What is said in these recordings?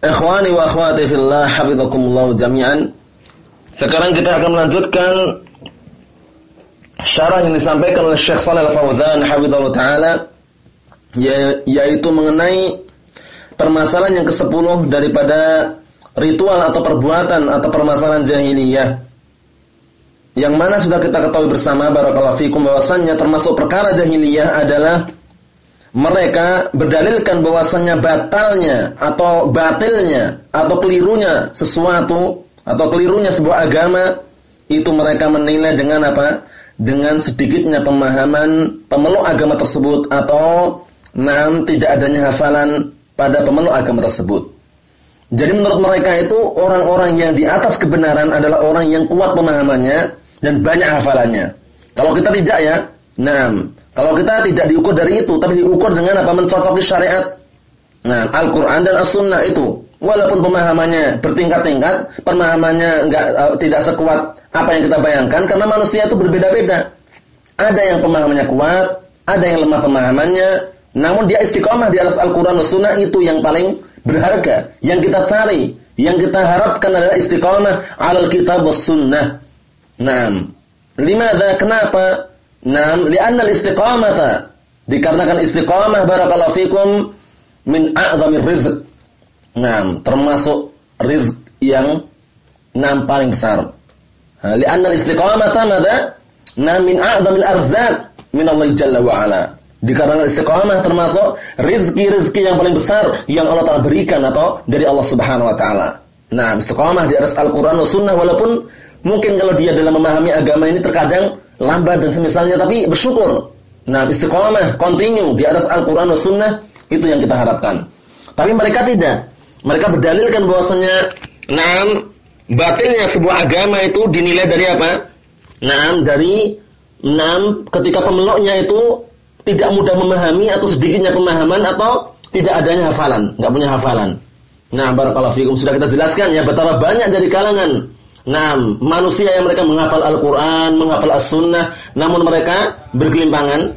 Ikhwani wa akhwati fillah hafizakumullah jami'an. Sekarang kita akan melanjutkan syarah yang disampaikan oleh Syekh Shalal Al-Fauzan hafizallahu taala ya, yaitu mengenai permasalahan yang ke-10 daripada ritual atau perbuatan atau permasalahan jahiliyah. Yang mana sudah kita ketahui bersama barakallahu fikum bahwasannya termasuk perkara jahiliyah adalah mereka berdalilkan bahwasannya batalnya atau batilnya atau kelirunya sesuatu atau kelirunya sebuah agama itu mereka menilai dengan apa? Dengan sedikitnya pemahaman pemeluk agama tersebut atau nam tidak adanya hafalan pada pemeluk agama tersebut. Jadi menurut mereka itu orang-orang yang di atas kebenaran adalah orang yang kuat pemahamannya dan banyak hafalannya. Kalau kita tidak ya, nam kalau kita tidak diukur dari itu, tapi diukur dengan apa? Mencocoki syariat. Nah, Al-Quran dan As-Sunnah itu. Walaupun pemahamannya bertingkat-tingkat, pemahamannya enggak uh, tidak sekuat apa yang kita bayangkan, karena manusia itu berbeda-beda. Ada yang pemahamannya kuat, ada yang lemah pemahamannya, namun dia istiqomah di atas Al-Quran dan Sunnah itu yang paling berharga. Yang kita cari, yang kita harapkan adalah istiqomah alal kitab was sunnah. Nah, limada kenapa? Naam, li'anna al-istiqamata dikarenakan istiqamah barakallahu fikum min a'zamir rizq. Naam, termasuk rizq yang naam paling besar. Li'anna al-istiqamata madza? Naam min a'zamil arzaq min Allah Jalla wa ala. Dikarenakan istiqamah termasuk rizki-rizki yang paling besar yang Allah Ta'ala berikan atau dari Allah Subhanahu wa taala. Nah, istiqamah di atas Al-Qur'an dan Sunnah walaupun mungkin kalau dia dalam memahami agama ini terkadang lambat dan semisalnya tapi bersyukur. Nah, istiqomah, continue di atas Al-Qur'an dan Sunnah itu yang kita harapkan. Tapi mereka tidak. Mereka berdalilkan bahwasanya nah batilnya sebuah agama itu dinilai dari apa? Nah, dari enam ketika pemeluknya itu tidak mudah memahami atau sedikitnya pemahaman atau tidak adanya hafalan, nggak punya hafalan. Nah, barakallahu fikum sudah kita jelaskan ya betapa banyak dari kalangan Nah, manusia yang mereka menghafal Al-Quran, menghafal As-Sunnah, namun mereka bergelimpangan.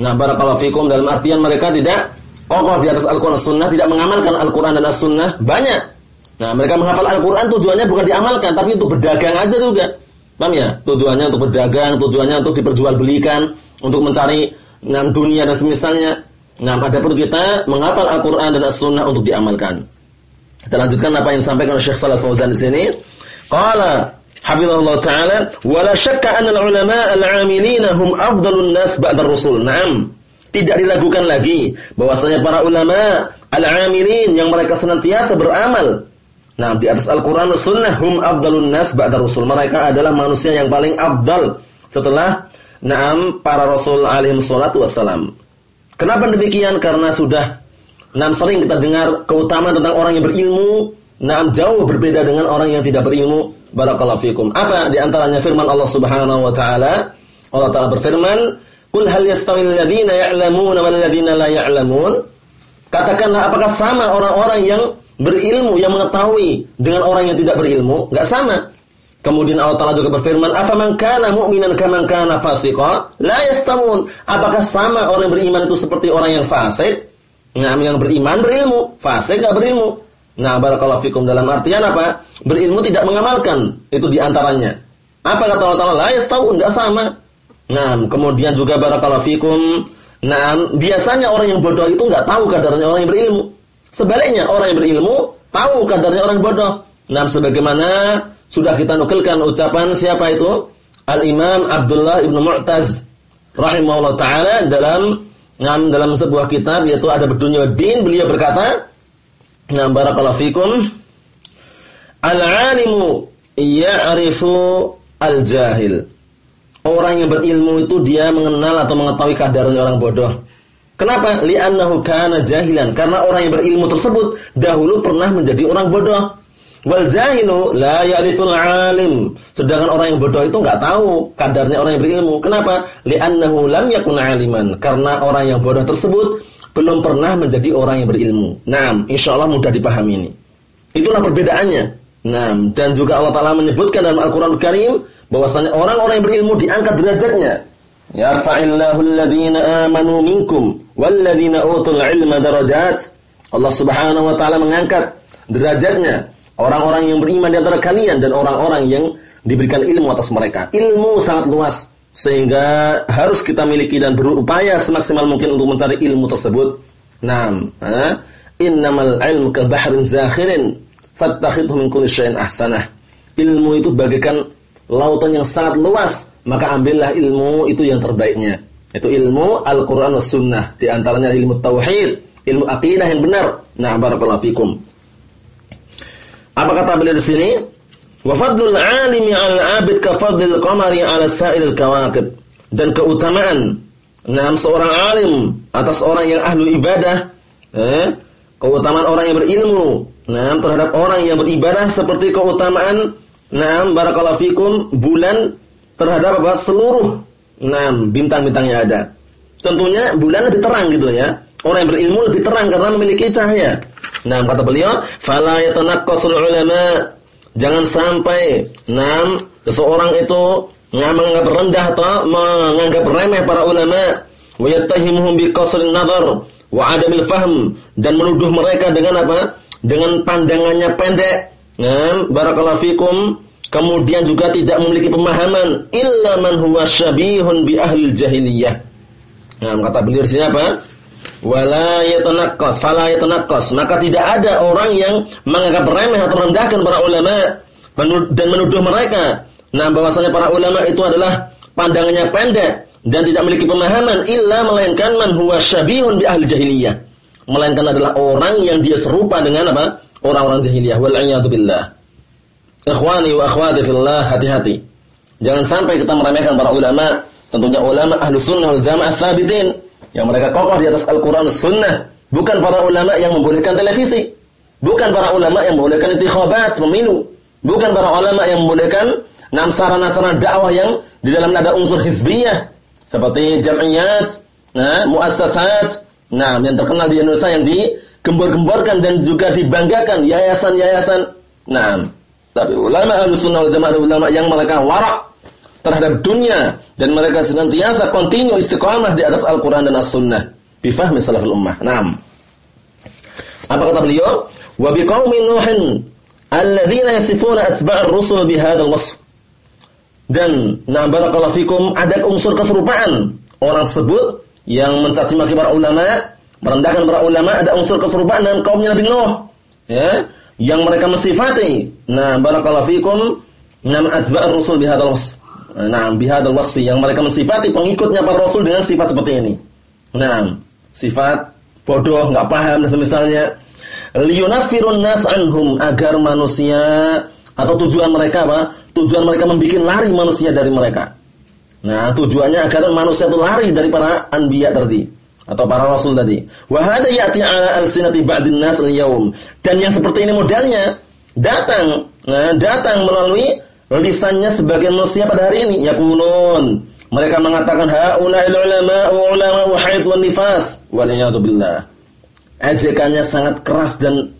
Nah, barakallahu fikum dalam artian mereka tidak kokoh di atas Al-Quran As-Sunnah, tidak mengamalkan Al-Quran dan As-Sunnah, banyak. Nah, mereka menghafal Al-Quran tujuannya bukan diamalkan, tapi untuk berdagang aja juga. Paham ya? Tujuannya untuk berdagang, tujuannya untuk diperjualbelikan, untuk mencari ngam dunia dan semisalnya. Nah, ada perlu kita menghafal Al-Quran dan As-Sunnah untuk diamalkan. Kita lanjutkan apa yang disampaikan oleh Syekh Shalal Fauzan di sini. Qala hafizahullah taala wala syakka anna al-ulama al-amilina hum afdalun nas ba'da rasul. Naam. Tidak diragukan lagi bahwasanya para ulama al-amilin yang mereka senantiasa beramal Nah, di atas Al-Qur'an dan Sunnah hum afdalun nas ba'da rasul. Mereka adalah manusia yang paling afdal setelah Naam para Rasul alaihi wassalatu wassalam. Kenapa demikian? Karena sudah Naam sering kita dengar keutamaan tentang orang yang berilmu Nah, jauh berbeda dengan orang yang tidak berilmu. Barakallahu fikum. Apa di antaranya firman Allah Subhanahu wa taala? Allah taala berfirman, "Qul hal yastawil ladzina ya'lamuna wal ladzina la ya'lamun?" Katakanlah apakah sama orang-orang yang berilmu yang mengetahui dengan orang yang tidak berilmu? Enggak sama. Kemudian Allah Taala juga berfirman, "Afaman kana mu'minan kaman kana fasiqa?" La yastawun. Apakah sama orang yang beriman itu seperti orang yang fasik? Nah, yang beriman berilmu, fasik enggak berilmu. Nah, barakallahu fikum dalam artian apa? Berilmu tidak mengamalkan. Itu di antaranya. Apa kata Allah Ta'ala? La tahu enggak sama. Nah, kemudian juga barakallahu fikum. Nah, biasanya orang yang bodoh itu enggak tahu kadarnya orang yang berilmu. Sebaliknya, orang yang berilmu tahu kadarnya orang bodoh. Nah, sebagaimana sudah kita nukilkan ucapan siapa itu? Al-Imam Abdullah Ibn Mu'taz rahimahullah taala dalam dalam sebuah kitab yaitu ada berdunia din beliau berkata Nah, barakallahu fikum. Al-alimu ya'rifu al-jahil. Orang yang berilmu itu dia mengenal atau mengetahui kadarnya orang bodoh. Kenapa? Li'annahu kana jahilan. Karena orang yang berilmu tersebut dahulu pernah menjadi orang bodoh. Wal jahilu la ya'riful alim. Sedangkan orang yang bodoh itu enggak tahu kadarnya orang yang berilmu. Kenapa? Li'annahu lam yakun aliman. Karena orang yang bodoh tersebut belum pernah menjadi orang yang berilmu. Nah, insyaallah mudah dipahami ini. Itulah perbedaannya. Nah, dan juga Allah Taala menyebutkan dalam Al-Qur'an Al Karim bahwasanya orang-orang yang berilmu diangkat derajatnya. Yarfa'illahu alladhina amanu minkum walladhina utul ilma darajat. Allah Subhanahu wa taala mengangkat derajatnya orang-orang yang beriman di antara kalian dan orang-orang yang diberikan ilmu atas mereka. Ilmu sangat luas sehingga harus kita miliki dan berupaya semaksimal mungkin untuk mencari ilmu tersebut. Naam, ha? innamal ilmu ka bahrin zakhirin fattakhidhu min kulli syai'in ahsanah. Ilmu itu bagaikan lautan yang sangat luas, maka ambillah ilmu itu yang terbaiknya. Itu ilmu Al-Qur'an was sunnah, di antaranya ilmu tauhid, ilmu akidah yang benar. Nah, barakallahu fikum. Apa kata beliau di sini? Wa fadlul 'alimi 'ala 'abid ka fadlil qamari 'ala sa'iril kawakib. Dan keutamaan nah seorang alim atas orang yang ahlu ibadah, eh, keutamaan orang yang berilmu, nah terhadap orang yang beribadah seperti keutamaan nah barakallahu fikum bulan terhadap apa seluruh nah bintang-bintang yang ada. Tentunya bulan lebih terang gitu ya. Orang yang berilmu lebih terang karena memiliki cahaya. Nah, kata beliau, fala yatanaqqasul ulama. Jangan sampai enam seseorang itu menganggap rendah atau menganggap remeh para ulama wa yattahimuhum bi qasrin nadhar wa adamil fahm dan menuduh mereka dengan apa? Dengan pandangannya pendek. Nah, barakallahu fikum kemudian juga tidak memiliki pemahaman illa man huwa syabihun bi ahli jahiliyah. Nah, kata beliau di sini apa? Wala yatanaqqas fala yatanaqqas. Maka tidak ada orang yang menganggap remeh atau merendahkan para ulama dan menuduh mereka. Nah bahwasanya para ulama itu adalah pandangannya pendek dan tidak memiliki pemahaman illa melainkan man huwa syabihun bi ahli jahiliyah. Melainkan adalah orang yang dia serupa dengan apa? Orang-orang jahiliyah. Wal billah. Ikhwani wa akhwati fillah hati-hati. Jangan sampai kita meremehkan para ulama. Tentunya ulama ahlu sunnah wal jamaah sabitin yang mereka kokoh di atas Al-Quran Sunnah. Bukan para ulama yang membolehkan televisi. Bukan para ulama yang membolehkan intikhabat, pemilu. Bukan para ulama yang membolehkan nasara-nasara dakwah yang di dalam ada unsur hizbiyah. Seperti jam'iyat, nah, muassasat, nah, yang terkenal di Indonesia yang digembor-gemborkan dan juga dibanggakan yayasan-yayasan. Nah, tapi ulama al-sunnah wal jamaah ulama yang mereka warak terhadap dunia dan mereka senantiasa kontinu istiqamah di atas Al-Qur'an dan As-Sunnah bi fahmi salaful ummah. Naam. Apa kata beliau? Wa biqaumi Nuhin alladzina yasifuna atba'ar rusul bihadzal wasf. Dan na barakallahu fikum ada unsur keserupaan orang tersebut yang mencaci maki para ulama, merendahkan para ulama ada unsur keserupaan dengan kaumnya Nabi Nuh. Ya, yang mereka mensifati. Nah, barakallahu fikum nam atba'ar rusul bihadzal wasf. Nah, bihadal wasfi yang mereka mensifati pengikutnya para rasul dengan sifat seperti ini. Nah, sifat bodoh, enggak paham dan semisalnya. Liyunafirun nas anhum agar manusia atau tujuan mereka apa? Tujuan mereka membuat lari manusia dari mereka. Nah, tujuannya agar manusia itu lari dari para anbiya tadi atau para rasul tadi. Wa hada ya'ti 'ala alsinati ba'din nas al-yawm. Dan yang seperti ini modelnya datang, nah, datang melalui lisannya sebagian manusia pada hari ini yakunun. Mereka mengatakan haula'il ulama ulama haid wan nifas. Waliyadu billah. Ejekannya sangat keras dan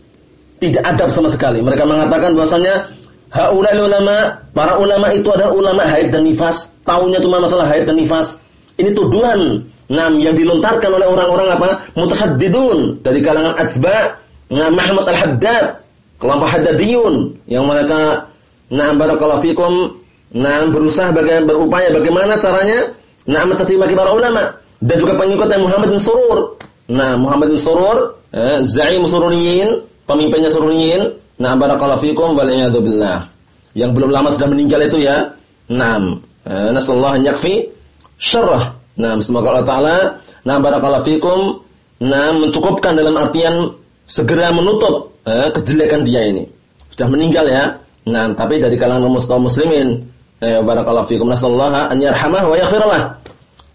tidak adab sama sekali. Mereka mengatakan bahwasanya haula'il ulama para ulama itu adalah ulama haid dan nifas. Taunya cuma masalah haid dan nifas. Ini tuduhan. Nam yang dilontarkan oleh orang-orang apa? Mutasaddidun dari kalangan atsba Muhammad al-Haddad. Kelompok Haddadiyun. Yang mereka Nah, barakallahu fikum. Nah, berusaha bagaimana berupaya bagaimana caranya nah mencaci para ulama dan juga pengikutnya Muhammad bin Surur. Nah, Muhammad bin Surur, eh, zaim Sururiyin, pemimpinnya Sururiyin. Nah, barakallahu fikum wal billah. Yang belum lama sudah meninggal itu ya. Naam. Eh, nasallahu yakfi syarrah. Nah, semoga Allah taala nah barakallahu fikum nah mencukupkan dalam artian segera menutup eh, kejelekan dia ini. Sudah meninggal ya. Nah, tapi dari kalangan kaum muslimin, eh, barakallahu fikum nasallahu an yarhamah wa yaghfir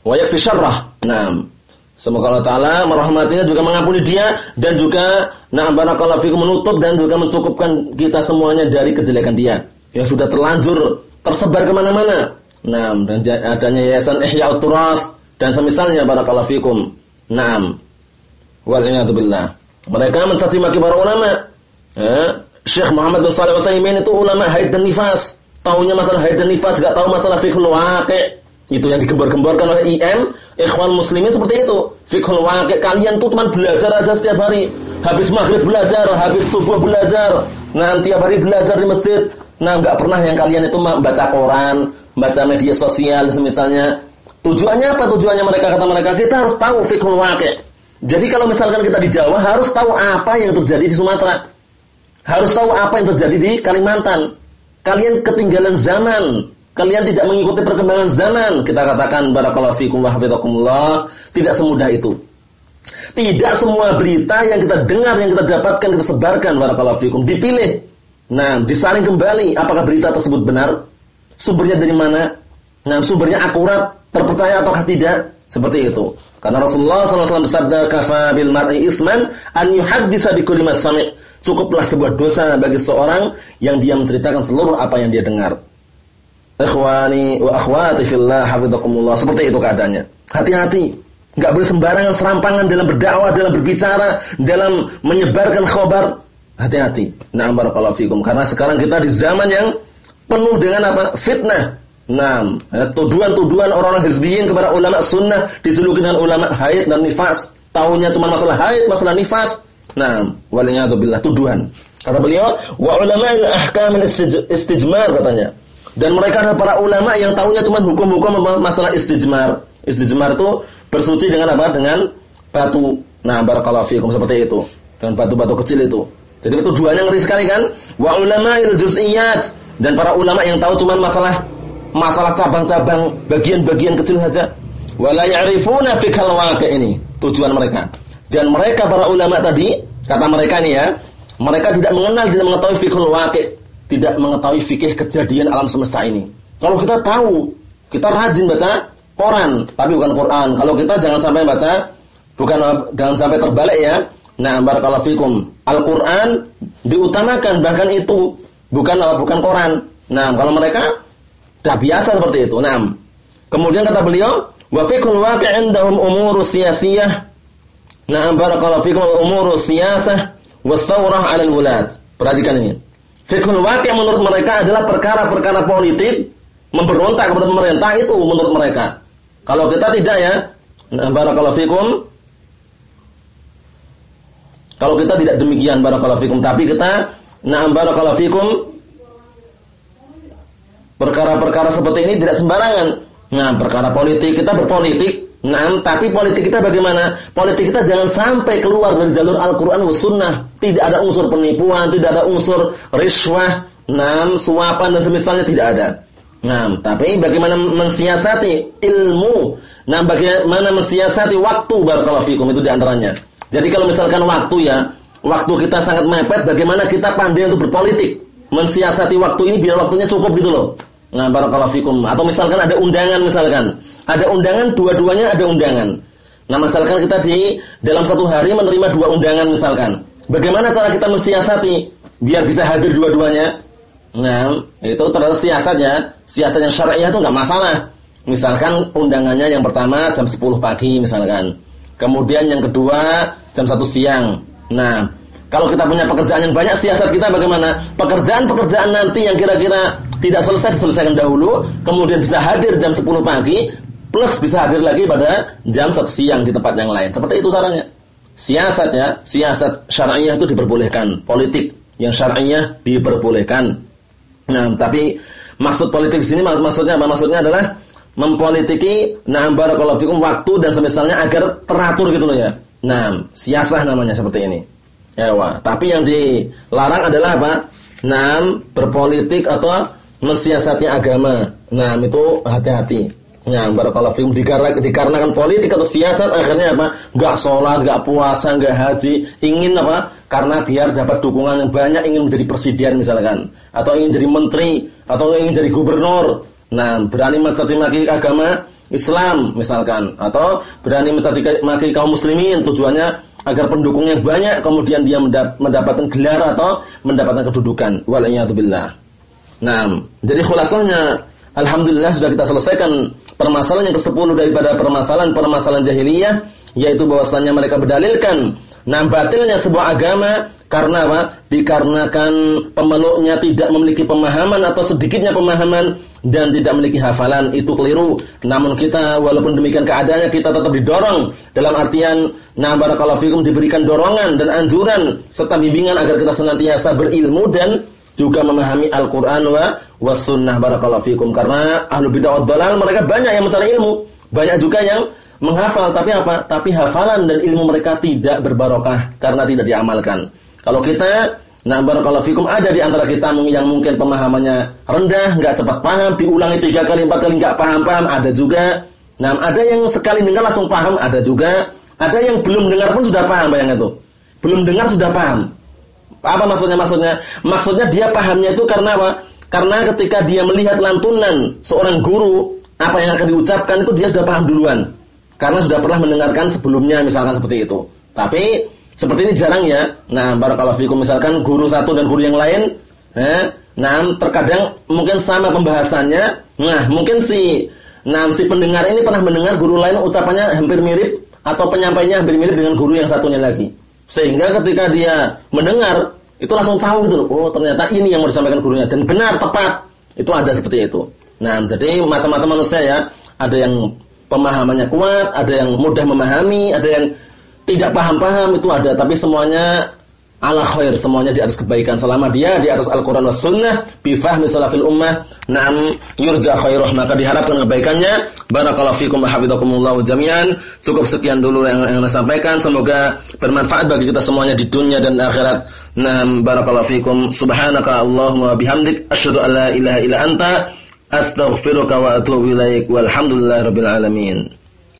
wa yakfi syarrah. Nah, semoga Allah taala merahmatinya juga mengampuni dia dan juga Nah, barakallahu fikum menutup dan juga mencukupkan kita semuanya dari kejelekan dia. Yang sudah terlanjur tersebar ke mana-mana. Nah, dan adanya yayasan Ihya Turas dan semisalnya barakallahu fikum. Naam. Wal billah. Mereka mencaci maki para ulama. Ya. Syekh Muhammad bin Shalih Al-Utsaimin itu ulama haid dan nifas. Tahunya masalah haid dan nifas, enggak tahu masalah fiqhul waqi'. Itu yang digembor-gemborkan oleh IM, ikhwan muslimin seperti itu. Fiqhul waqi' kalian tuh cuma belajar aja setiap hari. Habis maghrib belajar, habis subuh belajar. Nah, tiap hari belajar di masjid. Nah, enggak pernah yang kalian itu baca koran, baca media sosial misalnya. Tujuannya apa? Tujuannya mereka kata mereka, kita harus tahu fiqhul waqi'. Jadi kalau misalkan kita di Jawa harus tahu apa yang terjadi di Sumatera. Harus tahu apa yang terjadi di Kalimantan. Kalian ketinggalan zaman. Kalian tidak mengikuti perkembangan zaman. Kita katakan barakallahu fikum wa hafizakumullah. Tidak semudah itu. Tidak semua berita yang kita dengar, yang kita dapatkan, kita sebarkan barakallahu fikum. Dipilih. Nah, disaring kembali apakah berita tersebut benar? Sumbernya dari mana? Nah, sumbernya akurat, terpercaya atau tidak? Seperti itu. Karena Rasulullah SAW bersabda, "Kafa bil mar'i isman an yuhadditsa bi kulli Cukuplah sebuah dosa bagi seorang yang dia menceritakan seluruh apa yang dia dengar. Ikhwani wa akhwati fillah hafizakumullah. Seperti itu keadaannya. Hati-hati. Enggak boleh sembarangan serampangan dalam berdakwah, dalam berbicara, dalam menyebarkan khabar. Hati-hati. Na'am barakallahu fikum. Karena sekarang kita di zaman yang penuh dengan apa? Fitnah. Nah, tuduhan-tuduhan orang-orang hizbiyin kepada ulama sunnah dijuluki dengan ulama haid dan nifas. Tahunya cuma masalah haid, masalah nifas. Nah, billah tuduhan. Kata beliau, wa ulama ahkam istijmar katanya. Dan mereka adalah para ulama yang tahunya cuma hukum-hukum masalah istijmar. Istijmar itu bersuci dengan apa? Dengan batu. Nah, barakallahu seperti itu. Dengan batu-batu kecil itu. Jadi tuduhannya ngeri sekali kan? Wa ulama juz'iyat dan para ulama yang tahu cuma masalah masalah cabang-cabang bagian-bagian kecil saja. Wala ya'rifuna fikal waqi' ini tujuan mereka. Dan mereka para ulama tadi, kata mereka ini ya, mereka tidak mengenal, tidak mengetahui fikul waqi', tidak mengetahui fikih kejadian alam semesta ini. Kalau kita tahu, kita rajin baca Quran, tapi bukan Quran. Kalau kita jangan sampai baca bukan jangan sampai terbalik ya. Nah, barakallahu fikum. Al-Qur'an diutamakan bahkan itu bukan bukan Quran. Nah, kalau mereka dah biasa seperti itu. Nah, kemudian kata beliau, wa indahum umur siyasiyah Na'am barakallahu fikum umur siyasah was-saurah 'ala al-wulad. Perhatikan ini. Fiqhul waqi' menurut mereka adalah perkara-perkara politik memberontak kepada pemerintah itu menurut mereka. Kalau kita tidak ya, nah barakallahu fikum kalau kita tidak demikian barakallahu fikum, tapi kita na'am barakallahu fikum perkara-perkara seperti ini tidak sembarangan. Nah, perkara politik kita berpolitik Nah, tapi politik kita bagaimana? Politik kita jangan sampai keluar dari jalur Al-Quran dan Sunnah. Tidak ada unsur penipuan, tidak ada unsur riswah, nam, suapan dan semisalnya tidak ada. Nah, tapi bagaimana mensiasati ilmu? Nah, bagaimana mensiasati waktu barakallahu fikum itu di antaranya. Jadi kalau misalkan waktu ya, waktu kita sangat mepet, bagaimana kita pandai untuk berpolitik? Mensiasati waktu ini biar waktunya cukup gitu loh. Nah, barakallahu fikum. Atau misalkan ada undangan misalkan ada undangan, dua-duanya ada undangan. Nah, misalkan kita di dalam satu hari menerima dua undangan misalkan. Bagaimana cara kita mensiasati biar bisa hadir dua-duanya? Nah, itu terlalu siasatnya. Siasat yang syariah itu nggak masalah. Misalkan undangannya yang pertama jam 10 pagi misalkan. Kemudian yang kedua jam 1 siang. Nah, kalau kita punya pekerjaan yang banyak, siasat kita bagaimana? Pekerjaan-pekerjaan nanti yang kira-kira tidak selesai diselesaikan dahulu, kemudian bisa hadir jam 10 pagi, plus bisa hadir lagi pada jam satu siang di tempat yang lain. Seperti itu caranya. Siasat ya, siasat syar'iyah itu diperbolehkan, politik yang syar'iyah diperbolehkan. Nah, tapi maksud politik di sini maksudnya apa? Maksudnya adalah mempolitiki nah barakallahu fikum waktu dan semisalnya agar teratur gitu loh ya. Nah, siasah namanya seperti ini. Ya. Tapi yang dilarang adalah apa? Nah, berpolitik atau mensiasati agama. Nah, itu hati-hati. Ya, barakallahu fikum dikarenakan, dikarenakan politik atau siasat akhirnya apa? Enggak sholat, enggak puasa, enggak haji, ingin apa? Karena biar dapat dukungan yang banyak ingin menjadi presiden misalkan, atau ingin jadi menteri, atau ingin jadi gubernur. Nah, berani mencaci maki agama Islam misalkan, atau berani mencaci maki kaum muslimin tujuannya agar pendukungnya banyak kemudian dia mendapatkan gelar atau mendapatkan kedudukan. Waliyatubillah. Nah, jadi khulasahnya Alhamdulillah sudah kita selesaikan permasalahan yang ke-10 daripada permasalahan-permasalahan jahiliyah yaitu bahwasanya mereka berdalilkan nah batilnya sebuah agama karena apa? Dikarenakan pemeluknya tidak memiliki pemahaman atau sedikitnya pemahaman dan tidak memiliki hafalan itu keliru. Namun kita walaupun demikian keadaannya kita tetap didorong dalam artian nah barakallahu fikum diberikan dorongan dan anjuran serta bimbingan agar kita senantiasa berilmu dan juga memahami Al-Qur'an wa was sunnah barakallahu fikum karena ahlu bid'ah dalal mereka banyak yang mencari ilmu, banyak juga yang menghafal tapi apa? Tapi hafalan dan ilmu mereka tidak berbarokah karena tidak diamalkan. Kalau kita Nah barakallahu fikum ada di antara kita yang mungkin pemahamannya rendah, nggak cepat paham, diulangi tiga kali, empat kali nggak paham-paham, ada juga. Nah ada yang sekali dengar langsung paham, ada juga. Ada yang belum dengar pun sudah paham, bayangkan itu. Belum dengar sudah paham. Apa maksudnya? Maksudnya, maksudnya dia pahamnya itu karena apa? Karena ketika dia melihat lantunan seorang guru, apa yang akan diucapkan itu dia sudah paham duluan. Karena sudah pernah mendengarkan sebelumnya, misalkan seperti itu. Tapi seperti ini jarang ya. Nah, barakallahu fikum misalkan guru satu dan guru yang lain, eh, nah terkadang mungkin sama pembahasannya. Nah, mungkin si nah si pendengar ini pernah mendengar guru lain ucapannya hampir mirip atau penyampainya hampir mirip dengan guru yang satunya lagi. Sehingga ketika dia mendengar itu langsung tahu gitu loh. Oh, ternyata ini yang mau disampaikan gurunya dan benar tepat. Itu ada seperti itu. Nah, jadi macam-macam manusia ya. Ada yang pemahamannya kuat, ada yang mudah memahami, ada yang tidak paham-paham itu ada, tapi semuanya ala khair, semuanya di atas kebaikan. Selama dia di atas Al-Quran was sunnah, bifahmi salafil ummah, na'am yurja khairah, maka diharapkan kebaikannya. Barakallahu fikum wa hafizakumullahu jami'an. Cukup sekian dulu yang, yang saya sampaikan. Semoga bermanfaat bagi kita semuanya di dunia dan akhirat. Na'am barakallahu fikum. Subhanaka Allahumma bihamdik. Asyhadu an la ilaha illa anta. Astaghfiruka wa atubu ilaik. Walhamdulillahirabbil alamin.